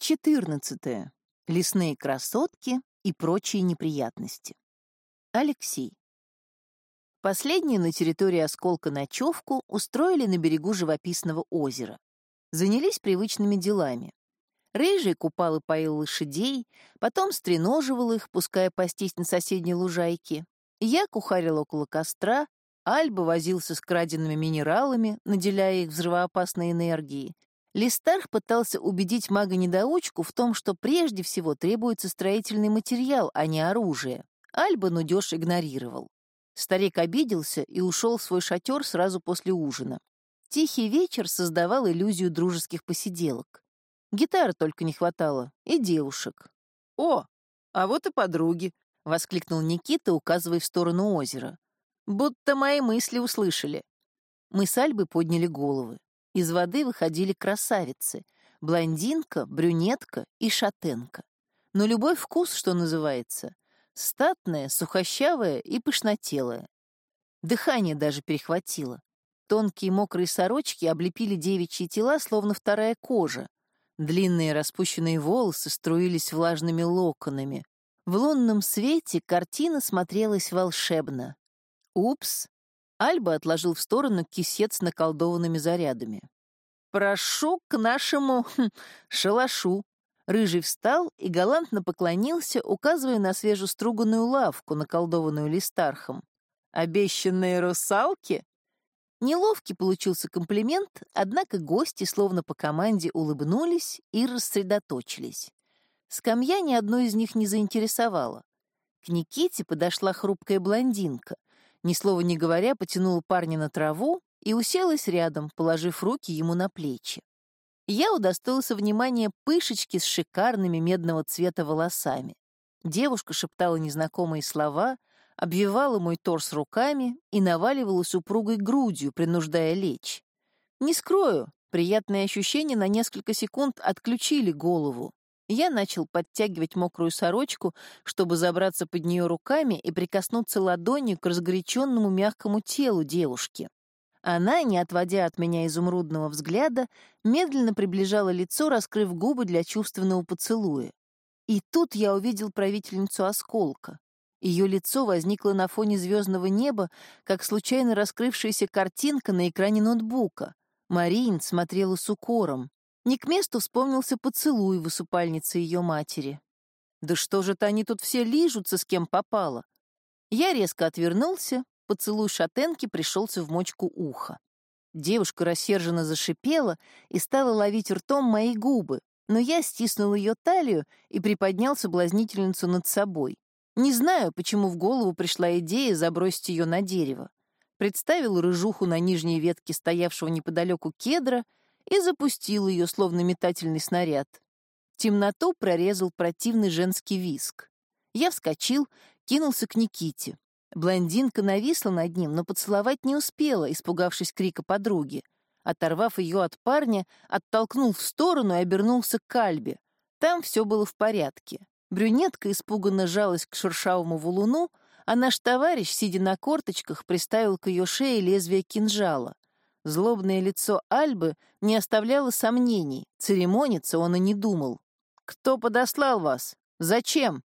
14. Лесные красотки и прочие неприятности. Алексей. Последнюю на территории осколка ночевку устроили на берегу живописного озера. Занялись привычными делами. Рыжий купал и поил лошадей, потом стреноживал их, пуская пастись на соседней лужайке. Я кухарил около костра, Альба возился с краденными минералами, наделяя их взрывоопасной энергией, Листарх пытался убедить мага-недоучку в том, что прежде всего требуется строительный материал, а не оружие. Альба нудеж игнорировал. Старик обиделся и ушел в свой шатер сразу после ужина. Тихий вечер создавал иллюзию дружеских посиделок. Гитары только не хватало, и девушек. «О, а вот и подруги!» — воскликнул Никита, указывая в сторону озера. «Будто мои мысли услышали». Мы с Альбой подняли головы. Из воды выходили красавицы — блондинка, брюнетка и шатенка. Но любой вкус, что называется, статная, сухощавая и пышнотелая. Дыхание даже перехватило. Тонкие мокрые сорочки облепили девичьи тела, словно вторая кожа. Длинные распущенные волосы струились влажными локонами. В лунном свете картина смотрелась волшебно. Упс, Альба отложил в сторону кисет с наколдованными зарядами. «Прошу к нашему хм, шалашу». Рыжий встал и галантно поклонился, указывая на свежеструганную лавку, наколдованную листархом. «Обещанные русалки?» Неловкий получился комплимент, однако гости, словно по команде, улыбнулись и рассредоточились. Скамья ни одной из них не заинтересовала. К Никите подошла хрупкая блондинка — ни слова не говоря, потянула парня на траву и уселась рядом, положив руки ему на плечи. Я удостоился внимания пышечки с шикарными медного цвета волосами. Девушка шептала незнакомые слова, обвивала мой торс руками и наваливалась упругой грудью, принуждая лечь. Не скрою, приятные ощущения на несколько секунд отключили голову. Я начал подтягивать мокрую сорочку, чтобы забраться под нее руками и прикоснуться ладонью к разгоряченному мягкому телу девушки. Она, не отводя от меня изумрудного взгляда, медленно приближала лицо, раскрыв губы для чувственного поцелуя. И тут я увидел правительницу осколка. Ее лицо возникло на фоне звездного неба, как случайно раскрывшаяся картинка на экране ноутбука. Марин смотрела с укором. Не к месту вспомнился поцелуй в ее матери. Да что же-то они тут все лижутся, с кем попало? Я резко отвернулся, поцелуй шатенки пришелся в мочку уха. Девушка рассерженно зашипела и стала ловить ртом мои губы, но я стиснул ее талию и приподнял соблазнительницу над собой. Не знаю, почему в голову пришла идея забросить ее на дерево. Представил рыжуху на нижней ветке стоявшего неподалеку кедра и запустил ее, словно метательный снаряд. Темноту прорезал противный женский виск. Я вскочил, кинулся к Никите. Блондинка нависла над ним, но поцеловать не успела, испугавшись крика подруги. Оторвав ее от парня, оттолкнул в сторону и обернулся к Кальбе. Там все было в порядке. Брюнетка испуганно жалась к шершавому валуну, а наш товарищ, сидя на корточках, приставил к ее шее лезвие кинжала. Злобное лицо Альбы не оставляло сомнений, церемониться он и не думал. «Кто подослал вас? Зачем?»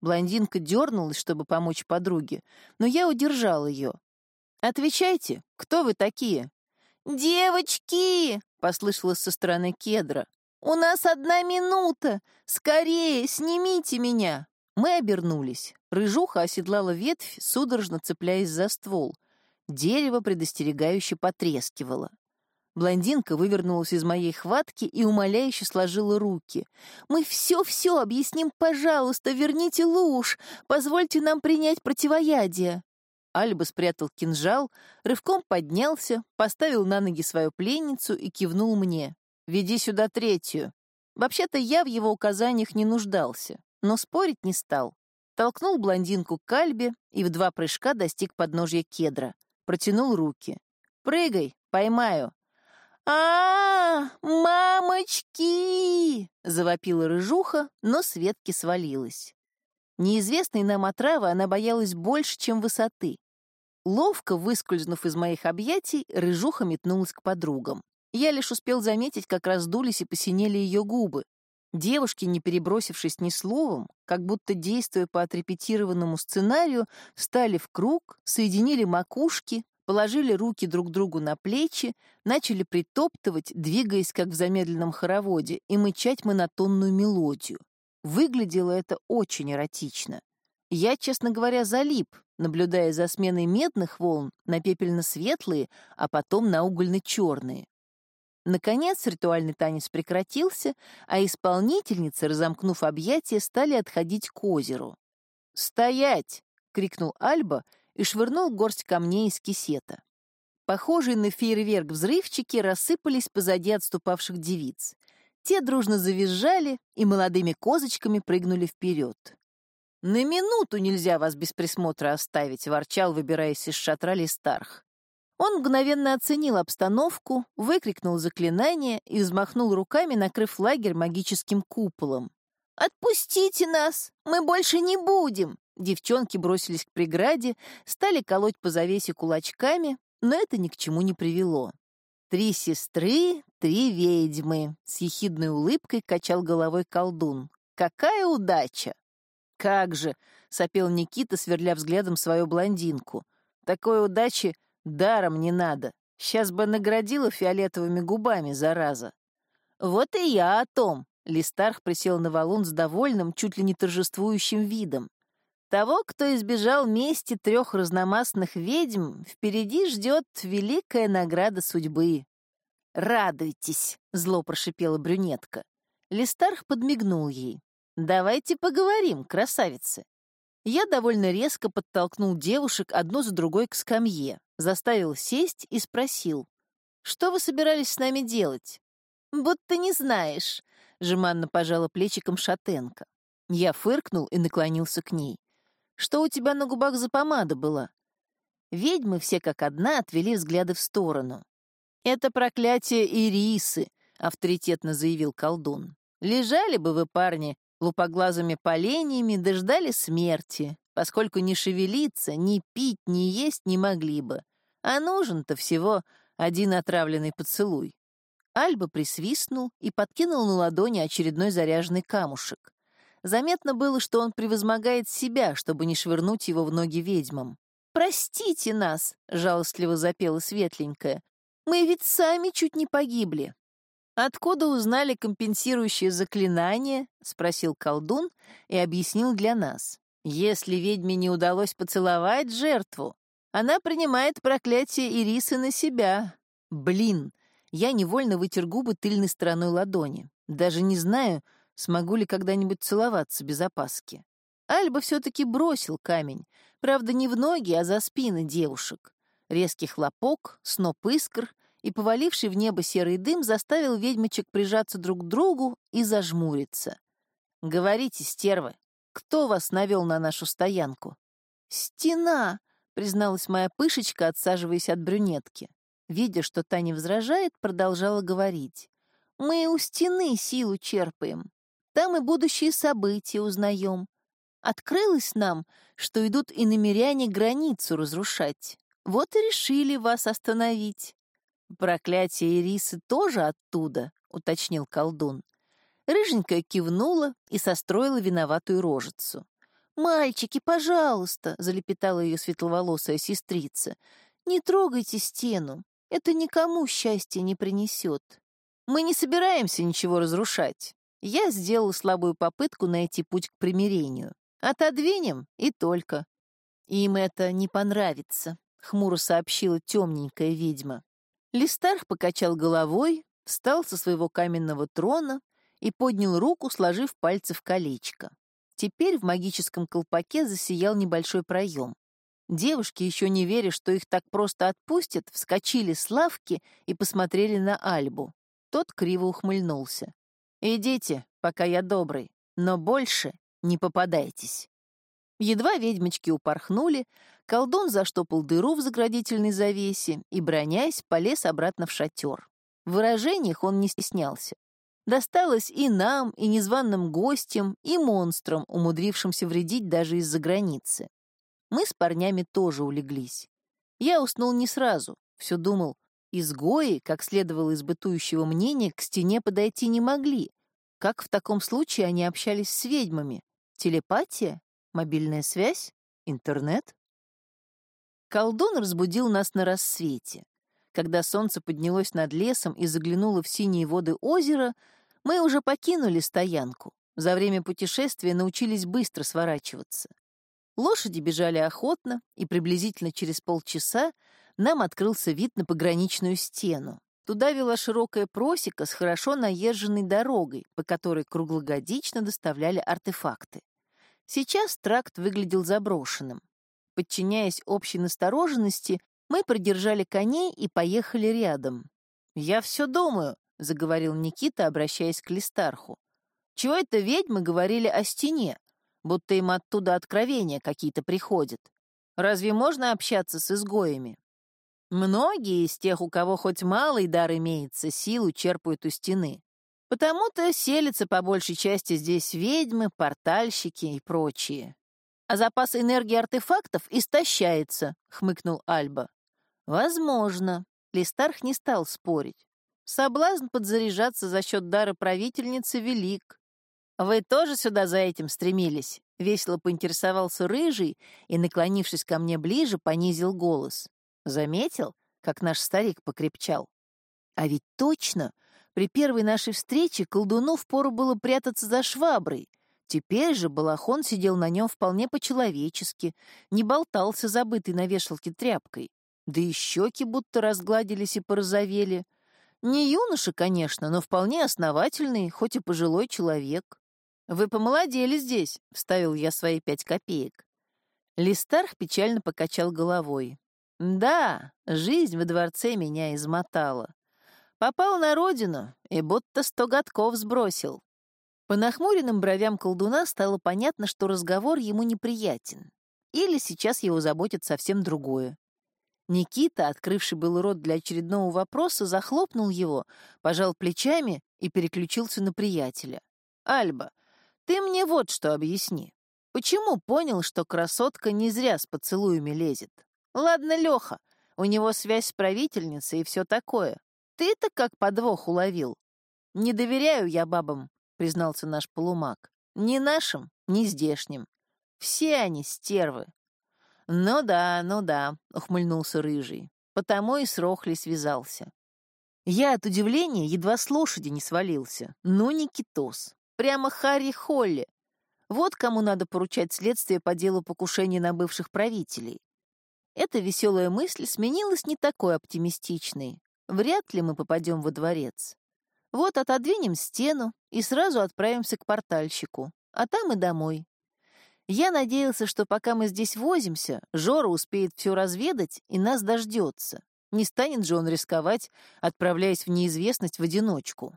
Блондинка дернулась, чтобы помочь подруге, но я удержал ее. «Отвечайте, кто вы такие?» «Девочки!» — послышалось со стороны кедра. «У нас одна минута! Скорее, снимите меня!» Мы обернулись. Рыжуха оседлала ветвь, судорожно цепляясь за ствол. Дерево предостерегающе потрескивало. Блондинка вывернулась из моей хватки и умоляюще сложила руки. «Мы все-все объясним, пожалуйста, верните луж, позвольте нам принять противоядие». Альба спрятал кинжал, рывком поднялся, поставил на ноги свою пленницу и кивнул мне. «Веди сюда третью». Вообще-то я в его указаниях не нуждался, но спорить не стал. Толкнул блондинку к Альбе и в два прыжка достиг подножья кедра протянул руки. «Прыгай, поймаю». «А, -а, -а мамочки!» — завопила рыжуха, но с ветки свалилась. Неизвестной нам отравы она боялась больше, чем высоты. Ловко выскользнув из моих объятий, рыжуха метнулась к подругам. Я лишь успел заметить, как раздулись и посинели ее губы. Девушки, не перебросившись ни словом, как будто действуя по отрепетированному сценарию, встали в круг, соединили макушки, положили руки друг другу на плечи, начали притоптывать, двигаясь как в замедленном хороводе, и мычать монотонную мелодию. Выглядело это очень эротично. Я, честно говоря, залип, наблюдая за сменой медных волн на пепельно-светлые, а потом на угольно-черные. Наконец ритуальный танец прекратился, а исполнительницы, разомкнув объятия, стали отходить к озеру. «Стоять!» — крикнул Альба и швырнул горсть камней из кисета. Похожие на фейерверк взрывчики рассыпались позади отступавших девиц. Те дружно завизжали и молодыми козочками прыгнули вперед. «На минуту нельзя вас без присмотра оставить», — ворчал, выбираясь из шатра Листарх. Он мгновенно оценил обстановку, выкрикнул заклинание и взмахнул руками, накрыв лагерь магическим куполом. «Отпустите нас! Мы больше не будем!» Девчонки бросились к преграде, стали колоть по завесе кулачками, но это ни к чему не привело. «Три сестры, три ведьмы», — с ехидной улыбкой качал головой колдун. «Какая удача!» «Как же!» — сопел Никита, сверля взглядом свою блондинку. «Такой удачи Даром не надо. Сейчас бы наградила фиолетовыми губами, зараза. Вот и я о том. Листарх присел на валун с довольным, чуть ли не торжествующим видом. Того, кто избежал мести трех разномастных ведьм, впереди ждет великая награда судьбы. «Радуйтесь!» — зло прошипела брюнетка. Листарх подмигнул ей. «Давайте поговорим, красавицы!» Я довольно резко подтолкнул девушек одну за другой к скамье, заставил сесть и спросил, «Что вы собирались с нами делать?» «Будто не знаешь», — жеманно пожала плечиком шатенка. Я фыркнул и наклонился к ней. «Что у тебя на губах за помада была?» Ведьмы все как одна отвели взгляды в сторону. «Это проклятие Ирисы», — авторитетно заявил колдун. «Лежали бы вы, парни, лупоглазыми поленьями дождали смерти, поскольку ни шевелиться, ни пить, ни есть не могли бы. А нужен-то всего один отравленный поцелуй. Альба присвистнул и подкинул на ладони очередной заряженный камушек. Заметно было, что он превозмогает себя, чтобы не швырнуть его в ноги ведьмам. «Простите нас!» — жалостливо запела светленькая. «Мы ведь сами чуть не погибли». «Откуда узнали компенсирующее заклинание?» — спросил колдун и объяснил для нас. «Если ведьме не удалось поцеловать жертву, она принимает проклятие Ирисы на себя. Блин!» Я невольно вытер губы тыльной стороной ладони. Даже не знаю, смогу ли когда-нибудь целоваться без опаски. Альба все-таки бросил камень, правда, не в ноги, а за спины девушек. Резкий хлопок, сноп искр, и поваливший в небо серый дым заставил ведьмочек прижаться друг к другу и зажмуриться. «Говорите, стервы, кто вас навел на нашу стоянку?» «Стена!» — призналась моя пышечка, отсаживаясь от брюнетки. Видя, что та не возражает, продолжала говорить. «Мы у стены силу черпаем. Там и будущие события узнаем. Открылось нам, что идут и намеряне границу разрушать. Вот и решили вас остановить. «Проклятие Ирисы тоже оттуда», — уточнил колдун. Рыженькая кивнула и состроила виноватую рожицу. «Мальчики, пожалуйста», — залепетала ее светловолосая сестрица, — «не трогайте стену, это никому счастья не принесет. Мы не собираемся ничего разрушать. Я сделала слабую попытку найти путь к примирению. Отодвинем и только». «Им это не понравится», — хмуро сообщила темненькая ведьма. Листарх покачал головой, встал со своего каменного трона и поднял руку, сложив пальцы в колечко. Теперь в магическом колпаке засиял небольшой проем. Девушки, еще не веря, что их так просто отпустят, вскочили с лавки и посмотрели на Альбу. Тот криво ухмыльнулся. «Идите, пока я добрый, но больше не попадайтесь». Едва ведьмочки упорхнули, колдун заштопал дыру в заградительной завесе и, бронясь, полез обратно в шатер. В выражениях он не стеснялся. Досталось и нам, и незваным гостям, и монстрам, умудрившимся вредить даже из-за границы. Мы с парнями тоже улеглись. Я уснул не сразу, все думал, изгои, как следовало из бытующего мнения, к стене подойти не могли. Как в таком случае они общались с ведьмами? Телепатия? Мобильная связь? Интернет? Колдун разбудил нас на рассвете. Когда солнце поднялось над лесом и заглянуло в синие воды озера, мы уже покинули стоянку. За время путешествия научились быстро сворачиваться. Лошади бежали охотно, и приблизительно через полчаса нам открылся вид на пограничную стену. Туда вела широкая просека с хорошо наезженной дорогой, по которой круглогодично доставляли артефакты. Сейчас тракт выглядел заброшенным. Подчиняясь общей настороженности, мы придержали коней и поехали рядом. «Я все думаю», — заговорил Никита, обращаясь к Листарху. «Чего это ведьмы говорили о стене? будто им оттуда откровения какие-то приходят. Разве можно общаться с изгоями? Многие из тех, у кого хоть малый дар имеется, силу черпают у стены. Потому-то селятся по большей части здесь ведьмы, портальщики и прочие. А запас энергии артефактов истощается, — хмыкнул Альба. Возможно. Листарх не стал спорить. Соблазн подзаряжаться за счет дара правительницы велик. «Вы тоже сюда за этим стремились?» — весело поинтересовался Рыжий и, наклонившись ко мне ближе, понизил голос. Заметил, как наш старик покрепчал? А ведь точно, при первой нашей встрече колдуну впору было прятаться за шваброй. Теперь же балахон сидел на нем вполне по-человечески, не болтался забытый на вешалке тряпкой. Да и щеки будто разгладились и порозовели. Не юноша, конечно, но вполне основательный, хоть и пожилой человек. «Вы помолодели здесь», — вставил я свои пять копеек. Листарх печально покачал головой. «Да, жизнь во дворце меня измотала. Попал на родину и будто сто годков сбросил». По нахмуренным бровям колдуна стало понятно, что разговор ему неприятен. Или сейчас его заботит совсем другое. Никита, открывший был рот для очередного вопроса, захлопнул его, пожал плечами и переключился на приятеля. «Альба, ты мне вот что объясни. Почему понял, что красотка не зря с поцелуями лезет? Ладно, Леха, у него связь с правительницей и все такое. Ты-то как подвох уловил. Не доверяю я бабам, признался наш полумаг. Ни нашим, ни здешним. Все они стервы. Ну да, ну да, ухмыльнулся рыжий. Потому и с Рохлей связался. Я от удивления едва с лошади не свалился. Ну, Никитос, Прямо Харри Холли. Вот кому надо поручать следствие по делу покушения на бывших правителей. Эта веселая мысль сменилась не такой оптимистичной. Вряд ли мы попадем во дворец. Вот отодвинем стену и сразу отправимся к портальщику, а там и домой. Я надеялся, что пока мы здесь возимся, Жора успеет все разведать и нас дождется. Не станет же он рисковать, отправляясь в неизвестность в одиночку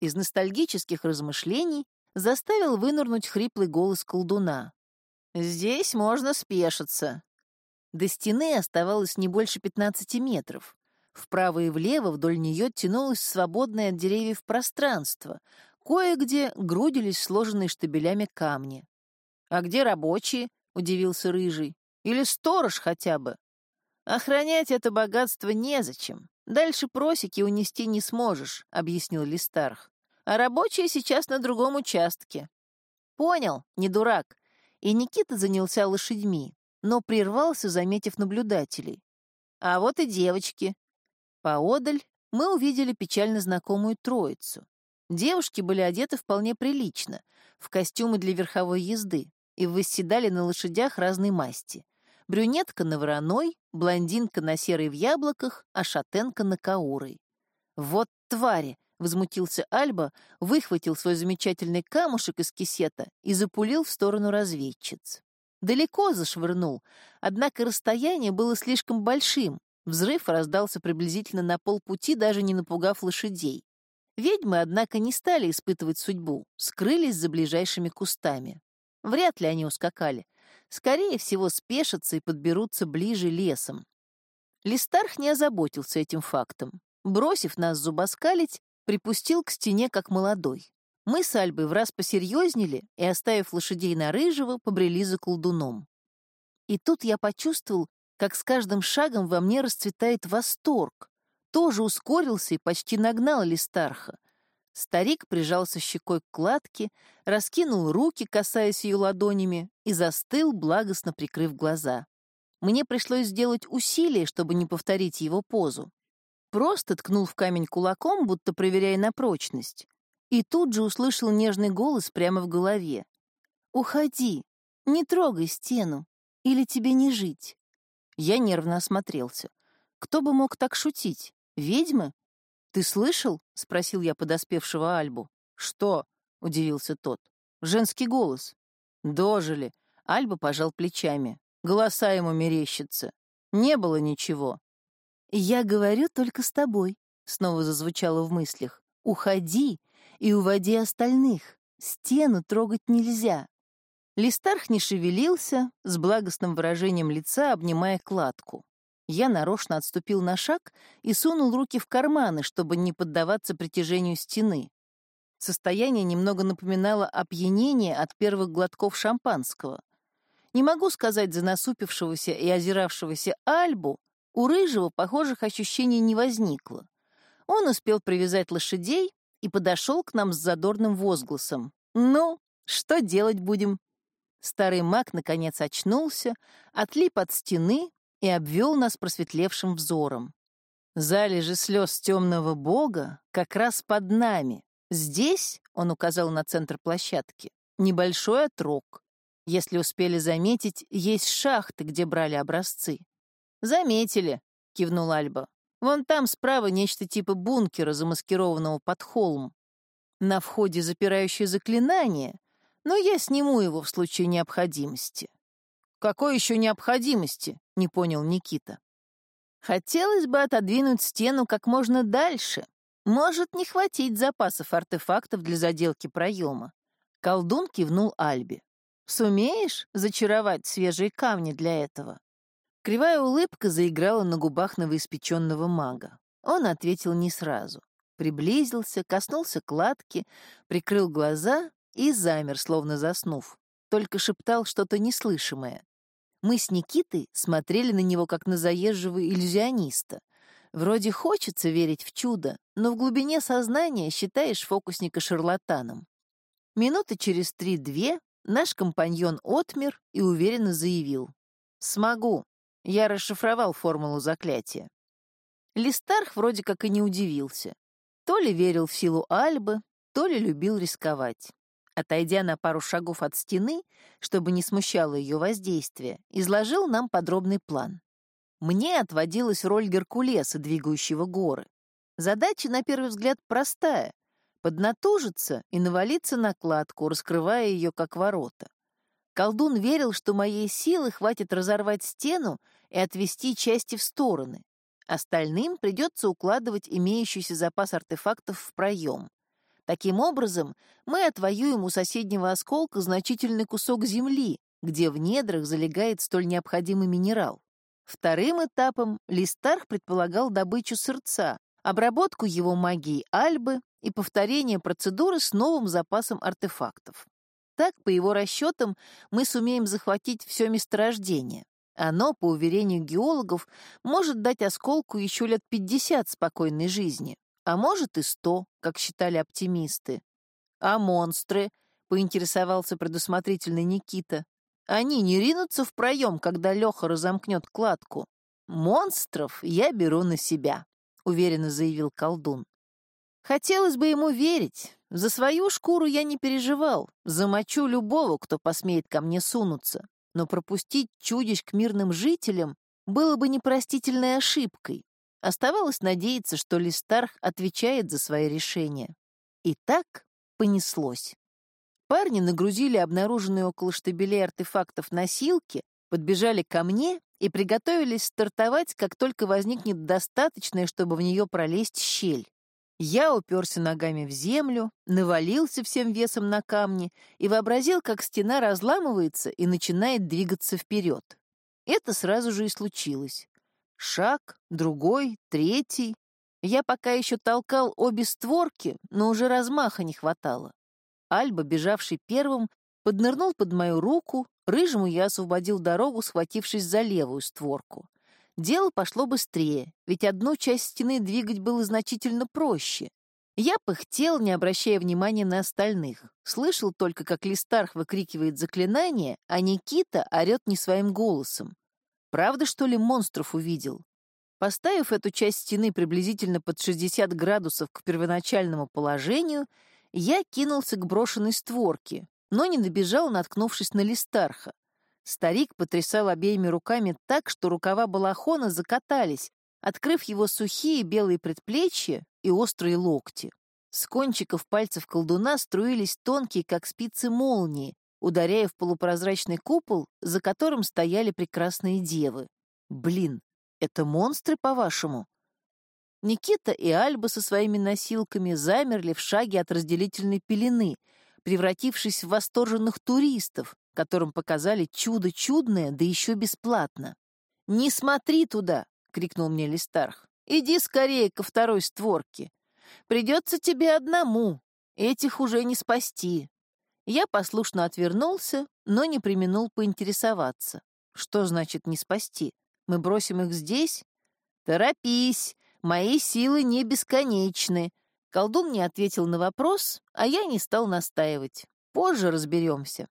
из ностальгических размышлений заставил вынырнуть хриплый голос колдуна. «Здесь можно спешиться». До стены оставалось не больше 15 метров. Вправо и влево вдоль нее тянулось свободное от деревьев пространство. Кое-где грудились сложенные штабелями камни. «А где рабочие?» — удивился Рыжий. «Или сторож хотя бы?» «Охранять это богатство незачем. «Дальше просеки унести не сможешь», — объяснил Листарх. «А рабочие сейчас на другом участке». «Понял, не дурак». И Никита занялся лошадьми, но прервался, заметив наблюдателей. «А вот и девочки». Поодаль мы увидели печально знакомую троицу. Девушки были одеты вполне прилично, в костюмы для верховой езды, и восседали на лошадях разной масти — брюнетка на вороной, блондинка на серой в яблоках, а шатенка на каурой. «Вот твари!» — возмутился Альба, выхватил свой замечательный камушек из кисета и запулил в сторону разведчиц. Далеко зашвырнул, однако расстояние было слишком большим, взрыв раздался приблизительно на полпути, даже не напугав лошадей. Ведьмы, однако, не стали испытывать судьбу, скрылись за ближайшими кустами. Вряд ли они ускакали — скорее всего, спешатся и подберутся ближе лесом. Листарх не озаботился этим фактом. Бросив нас зубоскалить, припустил к стене как молодой. Мы с Альбой в раз посерьезнели и, оставив лошадей на рыжего, побрели за колдуном. И тут я почувствовал, как с каждым шагом во мне расцветает восторг. Тоже ускорился и почти нагнал Листарха. Старик прижался щекой к кладке, раскинул руки, касаясь ее ладонями, и застыл, благостно прикрыв глаза. Мне пришлось сделать усилие, чтобы не повторить его позу. Просто ткнул в камень кулаком, будто проверяя на прочность. И тут же услышал нежный голос прямо в голове. «Уходи, не трогай стену, или тебе не жить». Я нервно осмотрелся. Кто бы мог так шутить? Ведьмы? «Ты слышал?» — спросил я подоспевшего Альбу. «Что?» — удивился тот. «Женский голос». «Дожили». Альба пожал плечами. Голоса ему мерещатся. Не было ничего. «Я говорю только с тобой», — снова зазвучало в мыслях. «Уходи и уводи остальных. Стену трогать нельзя». Листарх не шевелился, с благостным выражением лица обнимая кладку. Я нарочно отступил на шаг и сунул руки в карманы, чтобы не поддаваться притяжению стены. Состояние немного напоминало опьянение от первых глотков шампанского. Не могу сказать за насупившегося и озиравшегося Альбу, у Рыжего похожих ощущений не возникло. Он успел привязать лошадей и подошел к нам с задорным возгласом. «Ну, что делать будем?» Старый маг наконец очнулся, отлип от стены, и обвел нас просветлевшим взором. Залежи слез темного бога как раз под нами. Здесь, — он указал на центр площадки, — небольшой отрог. Если успели заметить, есть шахты, где брали образцы. «Заметили», — кивнул Альба. «Вон там справа нечто типа бункера, замаскированного под холм. На входе запирающее заклинание, но я сниму его в случае необходимости». «Какой еще необходимости?» — не понял Никита. «Хотелось бы отодвинуть стену как можно дальше. Может не хватить запасов артефактов для заделки проема». Колдун кивнул Альбе. «Сумеешь зачаровать свежие камни для этого?» Кривая улыбка заиграла на губах новоиспеченного мага. Он ответил не сразу. Приблизился, коснулся кладки, прикрыл глаза и замер, словно заснув. Только шептал что-то неслышимое. Мы с Никитой смотрели на него, как на заезжего иллюзиониста. Вроде хочется верить в чудо, но в глубине сознания считаешь фокусника шарлатаном. Минуты через три-две наш компаньон отмер и уверенно заявил. «Смогу. Я расшифровал формулу заклятия». Листарх вроде как и не удивился. То ли верил в силу Альбы, то ли любил рисковать. Отойдя на пару шагов от стены, чтобы не смущало ее воздействие, изложил нам подробный план. Мне отводилась роль Геркулеса, двигающего горы. Задача, на первый взгляд, простая — поднатужиться и навалиться на кладку, раскрывая ее как ворота. Колдун верил, что моей силы хватит разорвать стену и отвести части в стороны. Остальным придется укладывать имеющийся запас артефактов в проем. Таким образом, мы отвоюем у соседнего осколка значительный кусок земли, где в недрах залегает столь необходимый минерал. Вторым этапом Листарх предполагал добычу сырца, обработку его магией Альбы и повторение процедуры с новым запасом артефактов. Так, по его расчетам, мы сумеем захватить все месторождение. Оно, по уверению геологов, может дать осколку еще лет 50 спокойной жизни а может и сто, как считали оптимисты. А монстры, — поинтересовался предусмотрительный Никита, — они не ринутся в проем, когда Леха разомкнет кладку. Монстров я беру на себя, — уверенно заявил колдун. Хотелось бы ему верить. За свою шкуру я не переживал. Замочу любого, кто посмеет ко мне сунуться. Но пропустить чудищ к мирным жителям было бы непростительной ошибкой. Оставалось надеяться, что Листарх отвечает за свои решения. И так понеслось. Парни нагрузили обнаруженные около штабелей артефактов носилки, подбежали ко мне и приготовились стартовать, как только возникнет достаточное, чтобы в нее пролезть щель. Я уперся ногами в землю, навалился всем весом на камни и вообразил, как стена разламывается и начинает двигаться вперед. Это сразу же и случилось. Шаг, другой, третий. Я пока еще толкал обе створки, но уже размаха не хватало. Альба, бежавший первым, поднырнул под мою руку, рыжему я освободил дорогу, схватившись за левую створку. Дело пошло быстрее, ведь одну часть стены двигать было значительно проще. Я пыхтел, не обращая внимания на остальных. Слышал только, как Листарх выкрикивает заклинание, а Никита орет не своим голосом. Правда, что ли, монстров увидел? Поставив эту часть стены приблизительно под 60 градусов к первоначальному положению, я кинулся к брошенной створке, но не набежал, наткнувшись на Листарха. Старик потрясал обеими руками так, что рукава балахона закатались, открыв его сухие белые предплечья и острые локти. С кончиков пальцев колдуна струились тонкие, как спицы молнии, ударяя в полупрозрачный купол, за которым стояли прекрасные девы. Блин, это монстры, по-вашему? Никита и Альба со своими носилками замерли в шаге от разделительной пелены, превратившись в восторженных туристов, которым показали чудо чудное, да еще бесплатно. «Не смотри туда!» — крикнул мне Листарх. «Иди скорее ко второй створке. Придется тебе одному. Этих уже не спасти». Я послушно отвернулся, но не применул поинтересоваться. Что значит «не спасти»? Мы бросим их здесь? Торопись, мои силы не бесконечны. Колдун не ответил на вопрос, а я не стал настаивать. Позже разберемся.